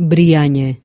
брияне.